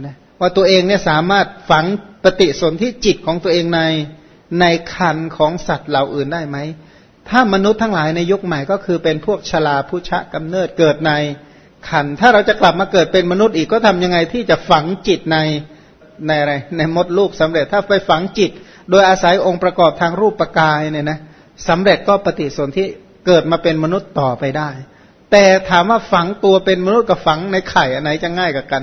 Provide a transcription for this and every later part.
นะว่าตัวเองเนี่ยสามารถฝังปฏิสนธิจิตของตัวเองในในคันของสัตว์เหล่าอื่นได้ไหม ถ้ามนุษย์ทั้งหลายในยุคใหม่ก็คือเป็นพวกชลาผู้ชะกำเนิดเกิดในขัน ถ้าเราจะกลับมาเกิดเป็นมนุษย์อีกก็ทำยังไงที่จะฝังจิตในในอะไรในมดลูกสำเร็จถ้าไปฝังจิต โดยอาศัยองค์ประกอบทางรูปประกายเนี่ยนะสำเร็จก็ปฏิสนธิเกิดมาเป็นมนุษย์ต่อไปได้ แต่ถามว่าฝังตัวเป็นมนุษย์กับฝังในไข่อันไหนจะง่ายกับกัน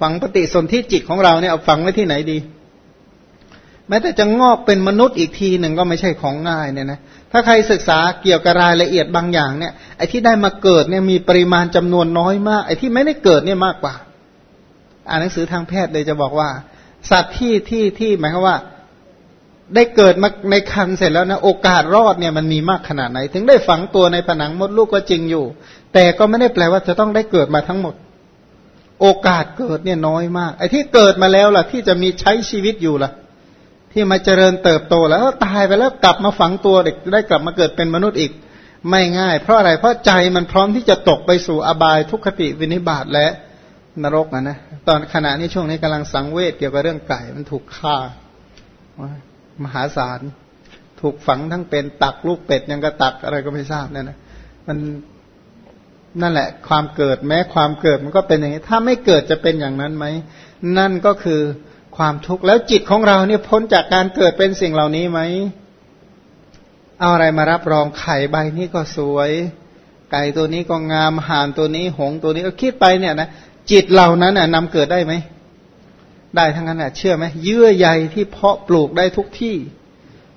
ฝังปฏิสนธิจิตของเราเนี่ยเอาฝังไว้ที่ไหนดี แม้แต่จะงอกเป็นมนุษย์อีกทีหนึ่งก็ไม่ใช่ของง่ายเนี่ยนะถ้าใครศึกษาเกี่ยวกับรายละเอียดบางอย่างเนี่ยไอ้ที่ได้มาเกิดเนี่ยมีปริมาณจำนวนน้อยมาก ไอ้ที่ไม่ได้เกิดเนี่ยมากกว่า อ่านหนังสือทางแพทย์เลยจะบอกว่า สัตว์ที่ที่ที่หมายความว่าได้เกิดมาในคันเสร็จแล้วนะ โอกาสรอดเนี่ยมันมีมากขนาดไหน ถึงได้ฝังตัวในผนังมดลูกก็จริงอยู่ แต่ก็ไม่ได้แปลว่าจะต้องได้เกิดมาทั้งหมด โอกาสเกิดเนี่ยน้อยมาก ไอ้ที่เกิดมาแล้วล่ะ ที่จะมีใช้ชีวิตอยู่ล่ะ ที่มาเจริญเติบโตแล้วตายไปแล้วกลับมาฝังตัวเด็กได้กลับมาเกิดเป็นมนุษย์อีก ไม่ง่าย เพราะอะไรเพราะใจมันพร้อมที่จะตกไปสู่อบายทุกขติวินิบาตและนรกนะนะตอนขณะนี้ช่วงนี้กำลังสังเวชเกี่ยวกับเรื่องไก่มันถูกฆ่ามหาศาล ถูกฝังทั้งเป็นตักลูกเป็ดยังกระตักอะไรก็ไม่ทราบเนี่ยนะมัน นั่นแหละ ความเกิดแม้ความเกิดมันก็เป็นอย่างนี้ ถ้าไม่เกิดจะเป็นอย่างนั้นไหม นั่นก็คือความทุกข์แล้วจิตของเราเนี่ยพ้นจากการเกิดเป็นสิ่งเหล่านี้ไหมเอาอะไรมารับรองไข่ใบนี้ก็สวย ไก่ตัวนี้ก็งามห่านตัวนี้หงตัวนี้ก็คิดไปเนี่ยนะจิตเหล่านั้นน่ะนำเกิดได้ไหมได้ทั้งนั้นน่ะเชื่อไหมเยื่อใยที่เพาะปลูกได้ทุกที่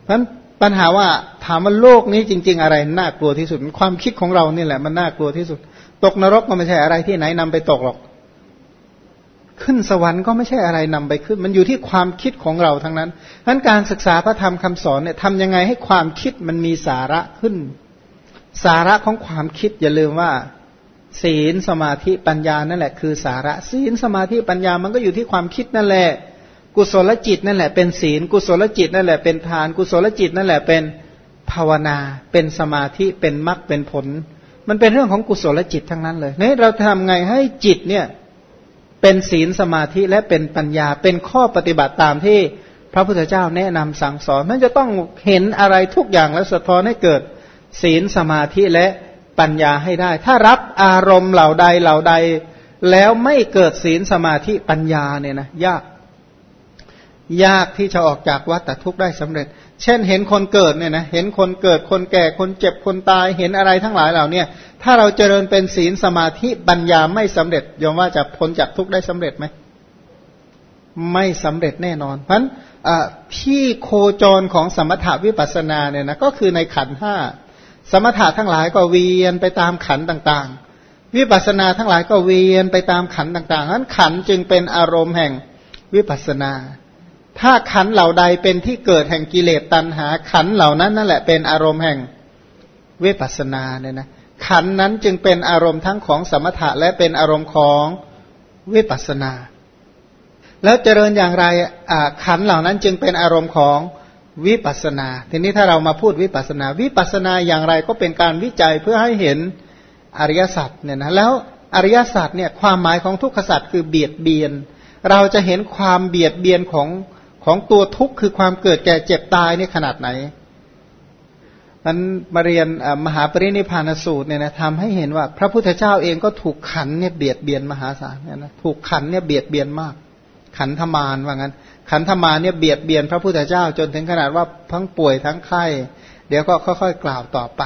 เพราะปัญหาว่าถามว่าโลกนี้จริง ๆ อะไรน่ากลัวที่สุด ความคิดของเรานี่แหละมันน่ากลัวที่สุด ตกนรกก็ไม่ใช่อะไรที่ไหนนำไปตกหรอก ขึ้นสวรรค์ก็ไม่ใช่อะไรนำไปขึ้น มันอยู่ที่ความคิดของเราทั้งนั้นนั้นการศึกษาพระธรรมคำสอนเนี่ยทำยังไงให้ความคิดมันมีสาระขึ้น สาระของความคิดอย่าลืมว่า ศีลสมาธิปัญญานั่นแหละคือสาระ ศีลสมาธิปัญญามันก็อยู่ที่ความคิดนั่นแหละ กุศลจิตนั่นแหละเป็นศีล กุศลจิตนั่นแหละเป็นทาน กุศลจิตนั่นแหละเป็นภาวนา เป็นสมาธิเป็นมรรคเป็นผล มันเป็นเรื่องของกุศลจิตทั้งนั้นเลยนี่เราทำไงให้จิตเนี่ยเป็นศีลสมาธิและเป็นปัญญาเป็นข้อปฏิบัติตามที่พระพุทธเจ้าแนะนำสั่งสอนมันจะต้องเห็นอะไรทุกอย่างแล้วสะท้อนให้เกิดศีลสมาธิและปัญญาให้ได้ ถ้ารับอารมณ์เหล่าใดเหล่าใด แล้วไม่เกิดศีลสมาธิปัญญาเนี่ยนะยาก ยากที่จะออกจากวัฏทุกข์ได้สำเร็จ เช่นเห็นคนเกิดเนี่ยนะเห็นคนเกิดคนแก่คนเจ็บคนตายเห็นอะไรทั้งหลายเหล่านี้ถ้าเราเจริญเป็นศีลสมาธิปัญญาไม่สำเร็จยอมว่าจะพ้นจากทุกข์ได้สำเร็จไหมไม่สำเร็จแน่นอน เพราะนั้นที่โคจรของสมถาวิปัสนาเนี่ยนะก็คือในขันห้าสมถะทั้งหลายก็เวียนไปตามขันต่างๆ วิปัสนาทั้งหลายก็เวียนไปตามขันต่างๆนั้นขันจึงเป็นอารมณ์แห่งวิปัสนา ถ้าขันเหล่าใดเป็นที่เกิดแห่งกิเลสตัณหา ขันเหล่านั้นนั่นแหละเป็นอารมณ์แห่งเวปัสนาเนี่ยนะขันนั้นจึงเป็นอารมณ์ทั้งของสมถะและเป็นอารมณ์ของเวปัสนา แล้วเจริญอย่างไรขันเหล่านั้นจึงเป็นอารมณ์ของวิปัสนา ทีนี้ถ้าเรามาพูดวิปัสนา วิปัสนาอย่างไรก็เป็นการวิจัยเพื่อให้เห็นอริยสัจเนี่ยนะแล้วอริยสัจเนี่ยความหมายของทุกขสัจคือเบียดเบียน เราจะเห็นความเบียดเบียนของ ของตัวทุกข์คือความเกิดแก่เจ็บตายนี่ขนาดไหนนั้นมาเรียนมหาปรินิพานสูตรเนี่ยนะทำให้เห็นว่า พระพุทธเจ้าเองก็ถูกขันเนี่ยเบียดเบียนมหาศาลเนี่ยนะถูกขันเนี่ยเบียดเบียนมาก ขันธมารว่างั้น ขันธมารเนี่ยเบียดเบียนพระพุทธเจ้าจนถึงขนาดว่าทั้งป่วยทั้งไข้ เดี๋ยวก็ค่อยๆกล่าวต่อไป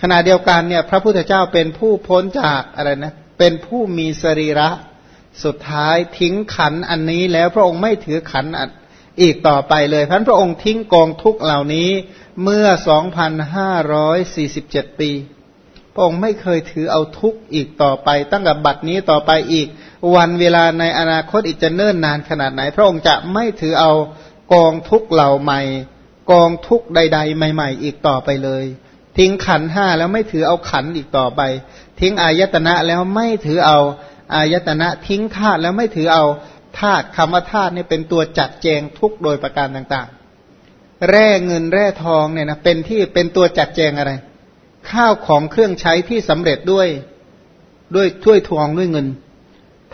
ขณะเดียวกันเนี่ยพระพุทธเจ้าเป็นผู้พ้นจากอะไรนะเป็นผู้มีสรีระสุดท้ายทิ้งขันอันนี้แล้วพระองค์ไม่ถือขัน อีกต่อไปเลยพันพระองค์ทิ้งกองทุกเหล่านี้เมื่อ 2,547 ปี พระองค์ไม่เคยถือเอาทุกอีกต่อไป ตั้งแต่บัดนี้ต่อไปอีก วันเวลาในอนาคตอีกจะเนิ่นนานขนาดไหน พระองค์จะไม่ถือเอากองทุกเหล่าใหม่ กองทุกใด ๆ ใหม่ ๆ อีกต่อไปเลย ทิ้งขันห้าแล้วไม่ถือเอาขันอีกต่อไป ทิ้งอายตนะแล้วไม่ถือเอาอายตนะทิ้งธาตุแล้วไม่ถือเอา ธาตุคำว่าธาตุนี่เป็นตัวจัดแจงทุกโดยประการต่างๆ แร่เงินแร่ทองเนี่ยนะเป็นที่เป็นตัวจัดแจงอะไร ข้าวของเครื่องใช้ที่สำเร็จด้วยด้วยถ้วยทองด้วยเงิน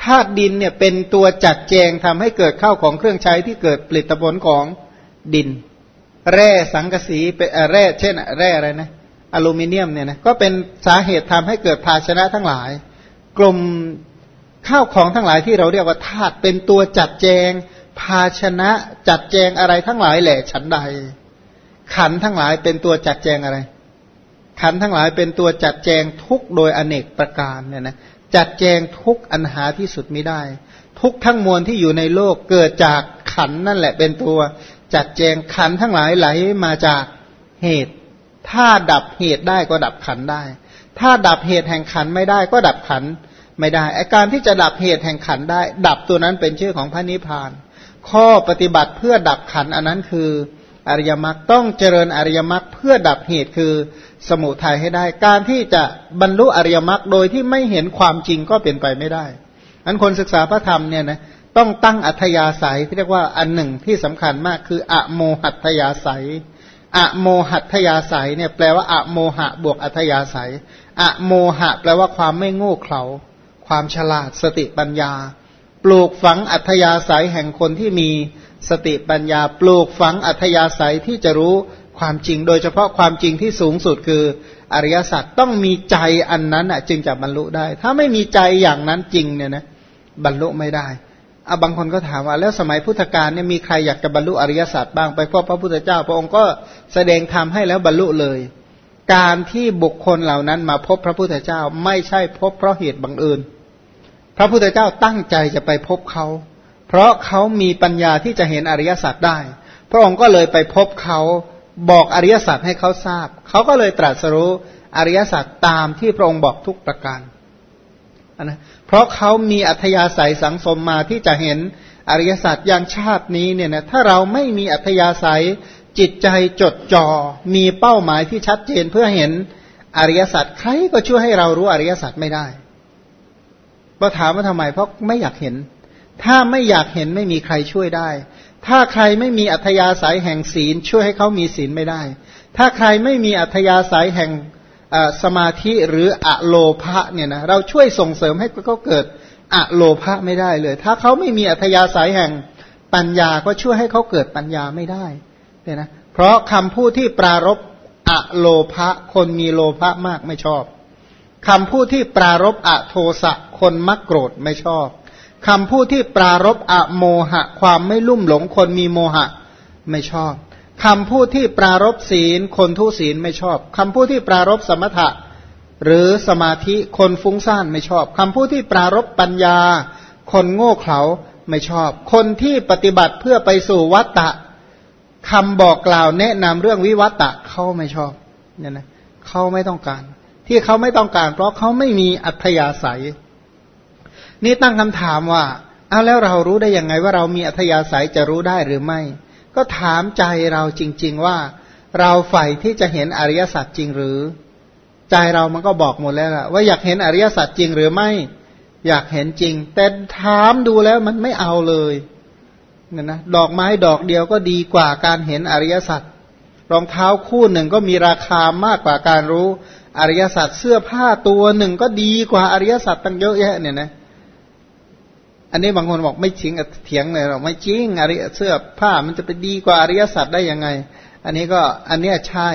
ธาตุดินเนี่ยเป็นตัวจัดแจงทำให้เกิดข้าวของเครื่องใช้ที่เกิดผลิตผลของดิน แร่สังกะสีเป็นแร่เช่น แร่อะไรนะอลูมิเนียมเนี่ยนะก็เป็นสาเหตุทำให้เกิดภาชนะทั้งหลาย กลุ่ม ข้าวของทั้งหลายที่เราเรียกว่าธาตุเป็นตัวจัดแจง ภาชนะจัดแจงอะไรทั้งหลายแหละฉันใด ขันทั้งหลายเป็นตัวจัดแจงอะไร ขันทั้งหลายเป็นตัวจัดแจงทุกโดยอเนกประการเนี่ยนะจัดแจงทุกอันหาที่สุดไม่ได้ ทุกทั้งมวลที่อยู่ในโลกเกิดจากขันนั่นแหละเป็นตัว จัดแจงขันทั้งหลายไหลมาจากเหตุ ถ้าดับเหตุได้ก็ดับขันได้ ถ้าดับเหตุแห่งขันไม่ได้ก็ดับขันไไม่ได้อาการที่จะดับเหตุแห่งขันได้ ดับตัวนั้นเป็นชื่อของพระนิพพาน ข้อปฏิบัติเพื่อดับขันอันนั้นคืออริยมรรคต้องเจริญอริยมรรคเพื่อดับเหตุคือสมุทัยให้ได้ การที่จะบรรลุอริยมรรคโดยที่ไม่เห็นความจริงก็เป็นไปไม่ได้อันคนศึกษาพระธรรมเนี่ยนะต้องตั้งอัธยาศัยที่เรียกว่าอันหนึ่งที่สำคัญมากคืออะโมหัตยาศัยอะโมหัตยาศัยเนี่ยแปลว่าอะโมหะบวกอัธยาศัยอะโมหะ แปลว่าความไม่โง่เขลา ความฉลาดสติปัญญา ปลูกฝังอัธยาศัยแห่งคนที่มีสติปัญญา ปลูกฝังอัธยาศัยที่จะรู้ความจริง โดยเฉพาะความจริงที่สูงสุดคืออริยสัจต้องมีใจอันนั้นจึงจะบรรลุได้ ถ้าไม่มีใจอย่างนั้นจริงเนี่ยนะบรรลุไม่ได้อาบางคนก็ถามว่าแล้วสมัยพุทธกาลเนี่ยมีใครอยากจะบรรลุอริยสัจบ้างไปพบพระพุทธเจ้า พระองค์ก็แสดงธรรมให้แล้วบรรลุเลย การที่บุคคลเหล่านั้นมาพบพระพุทธเจ้าไม่ใช่พบเพราะเหตุบังเอิญ พระพุทธเจ้าตั้งใจจะไปพบเขา เพราะเขามีปัญญาที่จะเห็นอริยสัจได้ พระองค์ก็เลยไปพบเขาบอกอริยสัจให้เขาทราบ เขาก็เลยตรัสรู้อริยสัจตามที่พระองค์บอกทุกประการนะเพราะเขามีอัธยาศัยสังสมมาที่จะเห็นอริยสัจอย่างชาตินี้เนี่ยนะถ้าเราไม่มีอัธยาศัย จิตใจจดจอ่อมีเป้าหมายที่ชัดเจนเพื่อเห็นอริยสัจใครก็ช่วยให้เรารู้อริยสัจไม่ได้ก็ถามว่าทำไม เพราะไม่อยากเห็น ถ้าไม่อยากเห็นไม่มีใครช่วยได้ ถ้าใครไม่มีอัธยาศัยแห่งศีล ช่วยให้เขามีศีลไม่ได้ ถ้าใครไม่มีอัธยาศัยแห่งสมาธิหรืออะโลภะเนี่ยนะเราช่วยส่งเสริมให้เขาเกิดอะโลภะไม่ได้เลย ถ้าเขาไม่มีอัธยาศัยแห่งปัญญาก็ช่วยให้เขาเกิดปัญญาไม่ได้ เนี่ยนะเพราะคำพูดที่ปรารบอะโลภะคนมีโลภะมากไม่ชอบคำพูดที่ปรารบอะโทสะคนมักโกรธไม่ชอบคำพูดที่ปรารบอะโมหะ ความไม่ลุ่มหลงคนมีโมหะไม่ชอบคำพูดที่ปรารบศีลคนทุศีลไม่ชอบคำพูดที่ปรารบสมถะ หรือสมาธิคนฟุ้งซ่านไม่ชอบคำพูดที่ปรารบปัญญา คนโง่เขลาไม่ชอบ คนที่ปฏิบัติเพื่อไปสู่วัตตะ คำบอกกล่าวแนะนำเรื่องวิวัตตะเขาไม่ชอบเนี่ยนะเขาไม่ต้องการ ที่เขาไม่ต้องการ เพราะเขาไม่มีอัธยาศัย นี่ตั้งคำถามว่าเอาแล้วเรารู้ได้ยังไงว่าเรามีอัธยาศัยจะรู้ได้หรือไม่ ก็ถามใจเราจริง ๆว่า เราใฝ่ที่จะเห็นอริยสัจจริงหรือ ใจเรามันก็บอกหมดแล้วล่ะว่าอยากเห็นอริยสัจจริงหรือไม่ อยากเห็นจริง แต่ถามดูแล้วมันไม่เอาเลย เนี่ยนะดอกไม้ดอกเดียวก็ดีกว่าการเห็นอริยสัจรองเท้าคู่หนึ่งก็มีราคามากกว่าการรู้อริยสัจเสื้อผ้าตัวหนึ่งก็ดีกว่าอริยสัจตั้งเยอะแยะเนี่ยนะอันนี้บางคนบอกไม่จริงเถียงเลยหรอกไม่จริงอริยเสื้อผ้ามันจะไปดีกว่าอริยสัจได้ยังไง อันนี้ก็อันนี้ใช่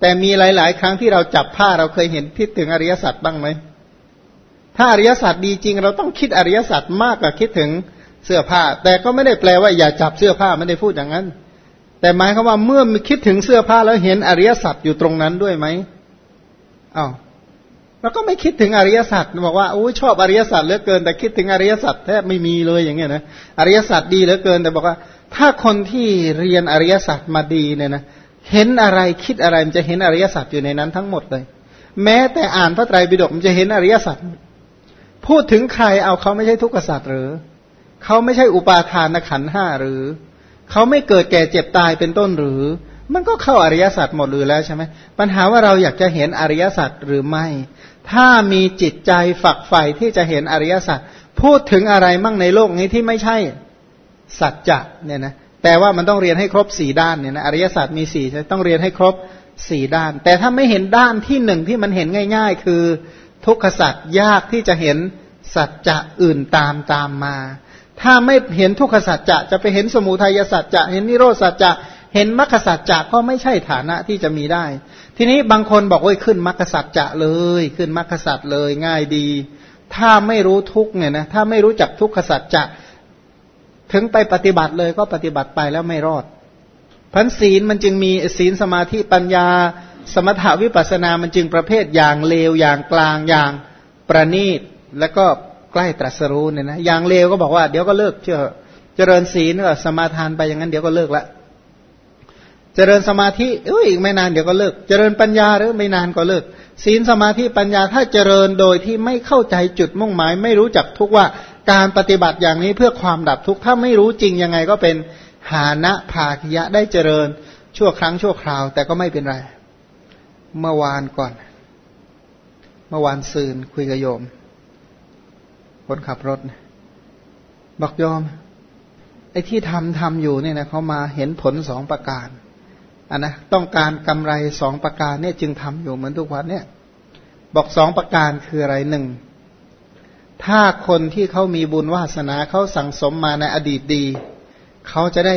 แต่มีหลาย ๆ ครั้งที่เราจับผ้าเราเคยเห็นคิดถึงอริยสัจบ้างไหมถ้าอริยสัจดีจริง เราต้องคิดอริยสัจมากกว่าคิดถึง เสื้อผ้า แต่ก็ไม่ได้แปลว่าอย่าจับเสื้อผ้าไม่ได้พูดอย่างนั้น แต่หมายควาว่าเมื่อคิดถึงเสื้อผ้าแล้วเห็นอริยสัจอยู่ตรงนั้นด้วยไหมอ้าวแล้วก็ไม่คิดถึงอริยสัจบอกว่าโอ้ชอบอริยสัจเหลือเกิน แต่คิดถึงอริยสัจแทบไม่มีเลยอย่างเงี้ยนะอริยสัจดีเหลือเกิน แต่บอกว่า ถ้าคนที่เรียนอริยสัจมาดีเนี่ยนะเห็นอะไรคิดอะไรมันจะเห็นอริยสัจอยู่ในนั้นทั้งหมดเลย แม้แต่อ่านพระไตรปิฎกมันจะเห็นอริยสัจพูดถึงใครเอาเขาไม่ใช่ทุกขสัจหรือ เขาไม่ใช่อุปาทานขันห้าหรือ เขาไม่เกิดแก่เจ็บตายเป็นต้นหรือ มันก็เข้าอริยสัจหมดเลยแล้วใช่ไหมปัญหาว่าเราอยากจะเห็นอริยสัจหรือไม่ ถ้ามีจิตใจฝักใฝ่ที่จะเห็นอริยสัจพูดถึงอะไรมั่งในโลกนี้ที่ไม่ใช่สัจจะเนี่ยนะแต่ว่ามันต้องเรียนให้ครบสี่ด้านเนี่ยนะอริยสัจมีสี่ต้องเรียนให้ครบสี่ด้าน แต่ถ้าไม่เห็นด้านที่หนึ่งที่มันเห็นง่าย ๆ คือทุกขสัจยากที่จะเห็นสัจจะอื่นตามตามมา ถ้าไม่เห็นทุกขสัจจะจะไปเห็นสมุทัยสัจจะเห็นนิโรธสัจจะเห็นมรรคสัจจะก็ไม่ใช่ฐานะที่จะมีได้ ทีนี้บางคนบอกว่าขึ้นมรรคสัจจะเลย ขึ้นมรรคสัจเลยง่ายดี ถ้าไม่รู้ทุกเนี่ยนะถ้าไม่รู้จักทุกขสัจจะถึงไปปฏิบัติเลยก็ปฏิบัติไปแล้วไม่รอดพันศีลมันจึงมีศีลสมาธิปัญญา สมถาวิปัสนามันจึงประเภทอย่างเลวอย่างกลางอย่างประณีตแล้วก็ ใกล้ตรัสรู้เนี่ยนะอย่างเลวก็บอกว่าเดี๋ยวก็เลิกเชื่อเจริญศีลก็สมาทานไปอย่างนั้นเดี๋ยวก็เลิกละเจริญสมาธิเอ้ยอีกไม่นานเดี๋ยวก็เลิก เจริญปัญญาหรือไม่นานก็เลิก ศีลสมาธิปัญญาถ้าเจริญโดยที่ไม่เข้าใจจุดมุ่งหมาย ไม่รู้จักทุกว่าการปฏิบัติอย่างนี้เพื่อความดับทุกข์ถ้าไม่รู้จริงยังไงก็เป็นหานะภาคยะได้เจริญชั่วครั้งชั่วคราว แต่ก็ไม่เป็นไร เมื่อวานก่อน เมื่อวานซืนคุยกับโยม คนขับรถบอกโยมไอ้ที่ทำทำอยู่เนี่ยนะเขามาเห็นผลสองประการอันนะต้องการกำไรสองประการเนี่ยจึงทำอยู่เหมือนทุกวันเนี่ยบอกสองประการคืออะไรหนึ่งถ้าคนที่เขามีบุญวาสนาเขาสั่งสมมาในอดีตดี เขาจะได้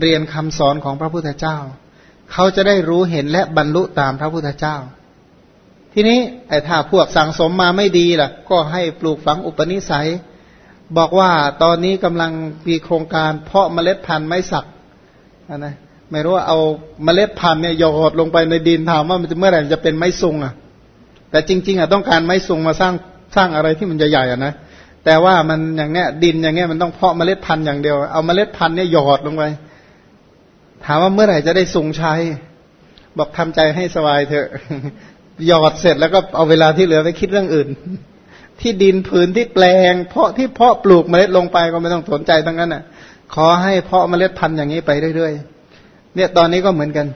เรียนคำสอนของพระพุทธเจ้า เขาจะได้รู้เห็นและบรรลุตามพระพุทธเจ้า ทีนี้ไอ้ถ้าพวกสั่งสมมาไม่ดีล่ะ ก็ให้ปลูกฝังอุปนิสัย บอกว่าตอนนี้กำลังมีโครงการเพาะเมล็ดพันธุ์ไม้สักนะไม่รู้ว่าเอาเมล็ดพันธุ์เนี่ยหยอดลงไปในดินถามว่ามันจะเมื่อไหร่จะเป็นไม้ซุงอะ แต่จริง ๆอะต้องการไม้ซุงมาสร้างสร้างอะไรที่มันใหญ่ๆอะนะแต่ว่ามันอย่างเนี้ยดินอย่างเงี้ยมันต้องเพาะเมล็ดพันธุ์อย่างเดียว เอาเมล็ดพันธุ์เนี่ยหยอดลงไป ถามว่าเมื่อไหร่จะได้สุงใช้ บอกทำใจให้สบายเถอะ หยอดเสร็จแล้วก็เอาเวลาที่เหลือไปคิดเรื่องอื่น ที่ดินผืนที่แปลง เพาะที่เพาะปลูกเมล็ดลงไปก็ไม่ต้องสนใจทั้งนั้นอะ ขอให้เพาะเมล็ดพันธุ์อย่างนี้ไปเรื่อยๆเนี่ยตอนนี้ก็เหมือนกัน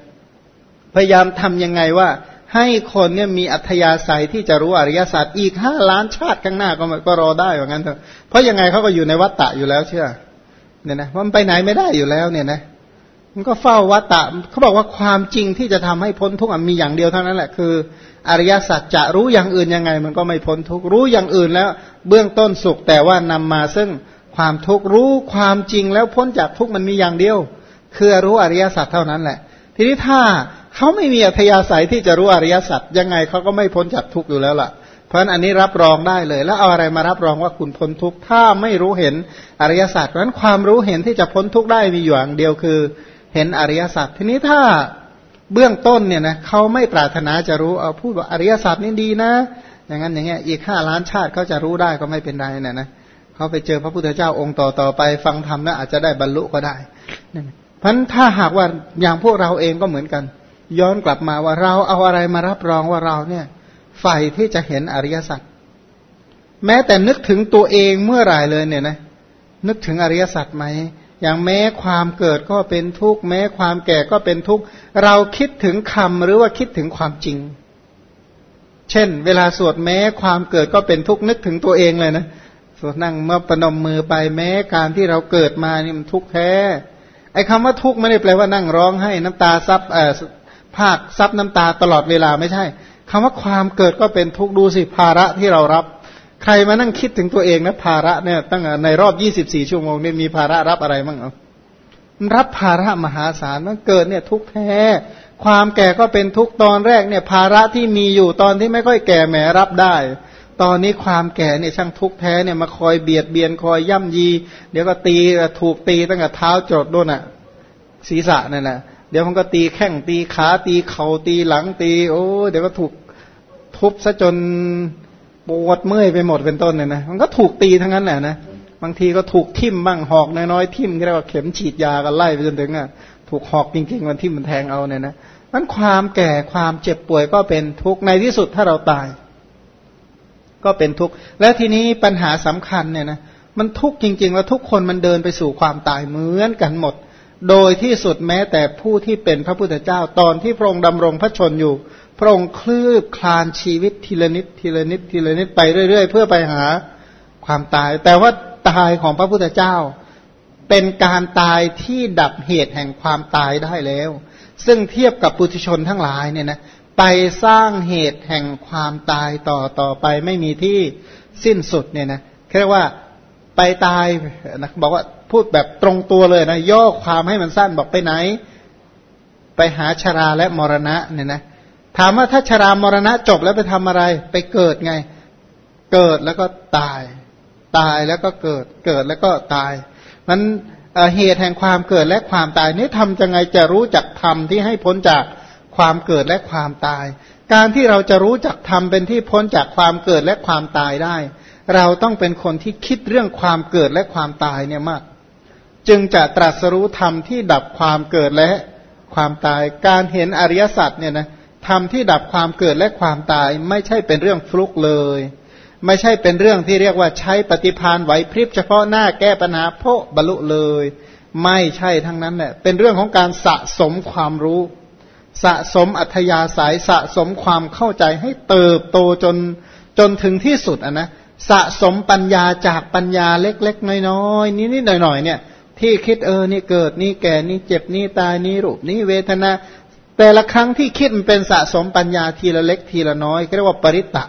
พยายามทำยังไงว่า ให้คนเนี่ยมีอัธยาศัยที่จะรู้อริยศาสัจอีกห้าล้านชาติข้างหน้าก็ก็รอได้เหมือนกันเถอะเพราะยังไงเขาก็อยู่ในวัฏฏะอยู่แล้วเชื่อเนี่ยนะมันไปไหนไม่ได้อยู่แล้วเนี่ยนะมันก็เฝ้าวัฏฏะเขาบอกว่าความจริงที่จะทำให้พ้นทุกข์มีอย่างเดียวเท่านั้นแหละคือ อริยสัจจะรู้อย่างอื่นยังไง มันก็ไม่พ้นทุกรู้อย่างอื่นแล้ว เบื้องต้นสุขแต่ว่านำมาซึ่งความทุกรู้ความจริงแล้วพ้นจากทุกมันมีอย่างเดียว คือรู้อริยสัจเท่านั้นแหละ ทีนี้ถ้าเขาไม่มีอัธยาศัยที่จะรู้อริยสัจยังไงเขาก็ไม่พ้นจากทุกอยู่แล้วล่ะ เพราะฉะนั้นอันนี้รับรองได้เลย แล้วเอาอะไรมารับรองว่าคุณพ้นทุกถ้าไม่รู้เห็นอริยสัจเพราะฉะนั้นความรู้เห็นที่จะพ้นทุกได้มีอยู่อย่างเดียวคือ เห็นอริยสัจทีนี้ถ้า เบื้องต้นเนี่ยนะเขาไม่ปรารถนาจะรู้เอาพูดว่าอริยสัจนี่ดีนะ อย่างนั้นอย่างเงี้ยอีกห้าล้านชาติเขาจะรู้ได้ก็ไม่เป็นไรเนี่ยนะเขาไปเจอพระพุทธเจ้าองค์ต่อต่อไป ฟังธรรมแล้วอาจจะได้บรรลุก็ได้เพราะถ้าหากว่าอย่างพวกเราเองก็เหมือนกัน ย้อนกลับมาว่าเราเอาอะไรมารับรองว่าเราเนี่ยใฝ่ที่จะเห็นอริยสัจแม้แต่นึกถึงตัวเองเมื่อไหร่เลยเนี่ยนะนึกถึงอริยสัจไหมอย่างแม้ความเกิดก็เป็นทุกข์แม้ความแก่ก็เป็นทุกข์ เราคิดถึงคำหรือว่าคิดถึงความจริง เช่น เวลาสวดแม้ความเกิดก็เป็นทุกข์นึกถึงตัวเองเลยนะสวดนั่งเมื่อประนมมือไปแม้การที่เราเกิดมานี่มันทุกข์แท้ไอ้คำว่าทุกข์ไม่ได้แปลว่านั่งร้องให้น้ำตาซับเอ่อภาคซับน้ำตาตลอดเวลาไม่ใช่คำว่าความเกิดก็เป็นทุกดูสิภาระที่เรารับ ใครมานั่งคิดถึงตัวเองนะภาระเนี่ยตั้งในรอบยี่สิบสี่ชั่วโมงเนี่ยมีภาระรับอะไรบ้างเอา รับภาระมหาศาลมันเกิดเนี่ยทุกแท้ ความแก่ก็เป็นทุกตอนแรกเนี่ยภาระที่มีอยู่ตอนที่ไม่ค่อยแก่แหมรับได้ ตอนนี้ความแก่เนี่ยช่างทุกแท้เนี่ยมาคอยเบียดเบียนคอยย่ำยี เดี๋ยวก็ตีถูกตีตั้งแต่เท้าจดด้วยน่ะ ศีรษะนั่นแหละเดี๋ยวมันก็ตีแข้งตีขาตีเข่าตีหลังตี โอ้เดี๋ยวก็ถูกทุบซะจนปวดเมื่อยไปหมดเป็นต้นเนี่ยนะมันก็ถูกตีทั้งนั้นแหละนะ บางทีก็ถูกทิ่มบ้างหอกน้อยๆทิ่มเรียกว่าเข็มฉีดยากันไล่ไปจนถึงอะถูกหอกจริงๆมันทิ่มมันแทงเอาเนี่ยนะนั้นความแก่ความเจ็บป่วยก็เป็นทุกข์ในที่สุดถ้าเราตาย ก็เป็นทุกข์และทีนี้ปัญหาสำคัญเนี่ยนะมันทุกข์จริง ๆ แล้วทุกคนมันเดินไปสู่ความตายเหมือนกันหมด โดยที่สุดแม้แต่ผู้ที่เป็นพระพุทธเจ้าตอนที่พระองค์ดำรงพระชนอยู่ พระองค์คลืบคลานชีวิตทีละนิดทีละนิดทีละนิดไปเรื่อย ๆ เพื่อไปหาความตาย แต่ว่า ตายของพระพุทธเจ้า เป็นการตายที่ดับเหตุแห่งความตายได้แล้ว ซึ่งเทียบกับปุถุชนทั้งหลายเนี่ยนะไปสร้างเหตุแห่งความตายต่อต่อไปไม่มีที่สิ้นสุดเนี่ยนะเรียกว่าไปตายนะบอกว่าพูดแบบตรงตัวเลยนะย่อความให้มันสั้นบอกไปไหน ไปหาชราและมรณะเนี่ยนะถามว่าถ้าชรามรณะจบแล้วไปทำอะไร ไปเกิดไง เกิดแล้วก็ตาย ตายแล้วก็เกิดเกิดแล้วก็ตายมันเหตุแห่งความเกิดและความตายนี้ทำยังไงจะรู้จักธรรมที่ให้พ้นจากความเกิดและความตาย การที่เราจะรู้จักธรรมเป็นที่พ้นจากความเกิดและความตายได้ เราต้องเป็นคนที่คิดเรื่องความเกิดและความตายเนี่ยมาก จึงจะตรัสรู้ธรรมที่ดับความเกิดและความตาย การเห็นอริยสัจเนี่ยนะธรรมที่ดับความเกิดและความตายไม่ใช่เป็นเรื่องฟลุกเลย ไม่ใช่เป็นเรื่องที่เรียกว่าใช้ปฏิพานไหวพริบเฉพาะหน้าแก้ปัญหาโพบรรลุเลย ไม่ใช่ทั้งนั้นแหละเป็นเรื่องของการสะสมความรู้ สะสมอัธยาศัยสะสมความเข้าใจให้เติบโตจนจนถึงที่สุดอะนะสะสมปัญญาจากปัญญาเล็ก ๆ น้อยๆนิดๆหน่อยๆเนี่ย ที่คิดเออนี่เกิดนี่แก่นี่เจ็บนี่ตายนี่รูปนี่เวทนา แต่ละครั้งที่คิดมันเป็นสะสมปัญญาทีละเล็กทีละน้อยเรียกว่าปริตตะ